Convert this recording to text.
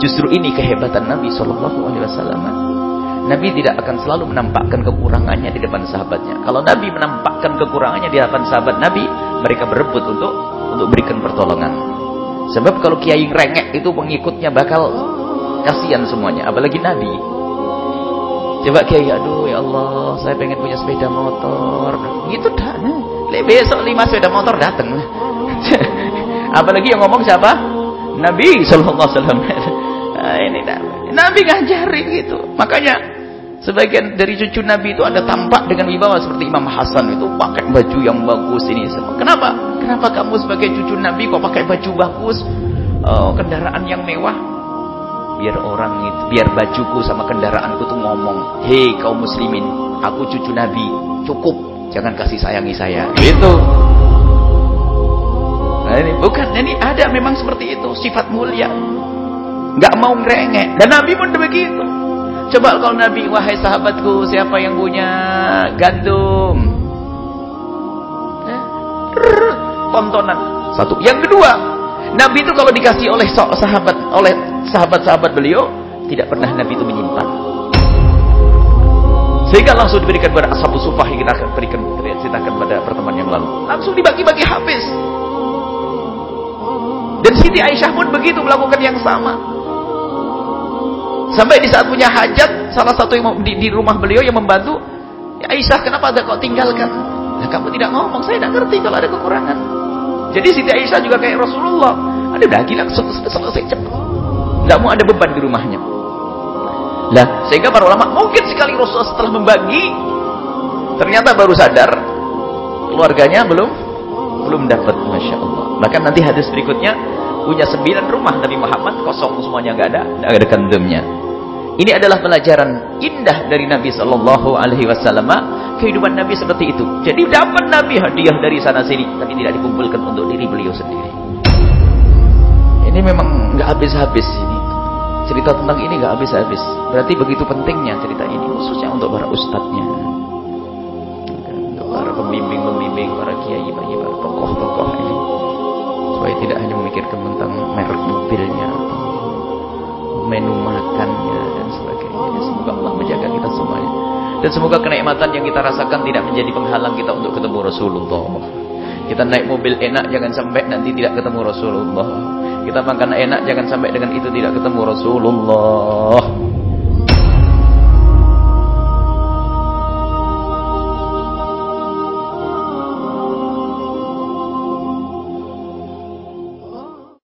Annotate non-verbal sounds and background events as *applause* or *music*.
Justru ini kehebatan Nabi Shallallahu Alaihi Wasallam. Nabi tidak akan selalu menampakkan kekurangannya di depan sahabatnya. Kalau Nabi menampakkan kekurangannya di depan sahabat Nabi, mereka berebut untuk untuk berikan pertolongan. Sebab kalau kiai rengek itu pengikutnya bakal kasihan semuanya, apalagi Nabi. Coba kiai, aduh ya Allah, saya pengen punya sepeda motor. Gitu dah. Nah. Besok lima sepeda motor datang. *laughs* apalagi yang ngomong siapa? Nabi Sallallahu Alaihi Wasallam. Ini Nabi ngajarin gitu. Makanya sebagian dari cucu Nabi itu ada tampak dengan wibawa seperti Imam Hasan itu pakai baju yang bagus ini semua. Kenapa? Kenapa kamu sebagai cucu Nabi kok pakai baju bagus? Oh, kendaraan yang mewah? Biar orang itu, biar bajuku sama kendaraanku tuh ngomong, "Hei kaum muslimin, aku cucu Nabi, cukup, jangan kasih sayangi saya." Gitu. Nah, ini bukan, ini ada memang seperti itu, sifat mulia nggak mau ngerengek. Dan Nabi pun begitu. Coba kalau Nabi, wahai sahabatku, siapa yang punya gandum? Eh, tontonan. Satu. Yang kedua, Nabi itu kalau dikasih oleh sahabat, oleh sahabat-sahabat beliau, tidak pernah Nabi itu menyimpan. Sehingga langsung diberikan kepada ashabu sufah yang kita akan berikan ceritakan pada pertemuan yang lalu. Langsung dibagi-bagi habis. Dan Siti Aisyah pun begitu melakukan yang sama. Sampai di saat punya hajat, salah satu yang di, di rumah beliau yang membantu, ya Aisyah kenapa ada kau tinggalkan? Nah, kamu tidak ngomong, saya tidak ngerti kalau ada kekurangan. Jadi Siti Aisyah juga kayak Rasulullah. Ada lagi langsung selesai cepat. Tidak mau ada beban di rumahnya. Lah, sehingga para ulama mungkin sekali Rasulullah setelah membagi, ternyata baru sadar keluarganya belum belum dapat, masya Allah. Bahkan nanti hadis berikutnya punya sembilan rumah Nabi Muhammad kosong semuanya nggak ada, nggak ada kandemnya. Ini adalah pelajaran indah dari Nabi Shallallahu Alaihi Wasallam. Kehidupan Nabi seperti itu. Jadi dapat Nabi hadiah dari sana sini, tapi tidak dikumpulkan untuk diri beliau sendiri. Ini memang nggak habis-habis ini. Cerita tentang ini nggak habis-habis. Berarti begitu pentingnya cerita ini, khususnya untuk para ustadznya, untuk para pembimbing-pembimbing, para kiai, para tokoh-tokoh ini, supaya tidak hanya memikirkan tentang merek mobilnya menu makannya Dan semoga kenikmatan yang kita rasakan tidak menjadi penghalang kita untuk ketemu Rasulullah. Kita naik mobil enak jangan sampai nanti tidak ketemu Rasulullah. Kita makan enak jangan sampai dengan itu tidak ketemu Rasulullah.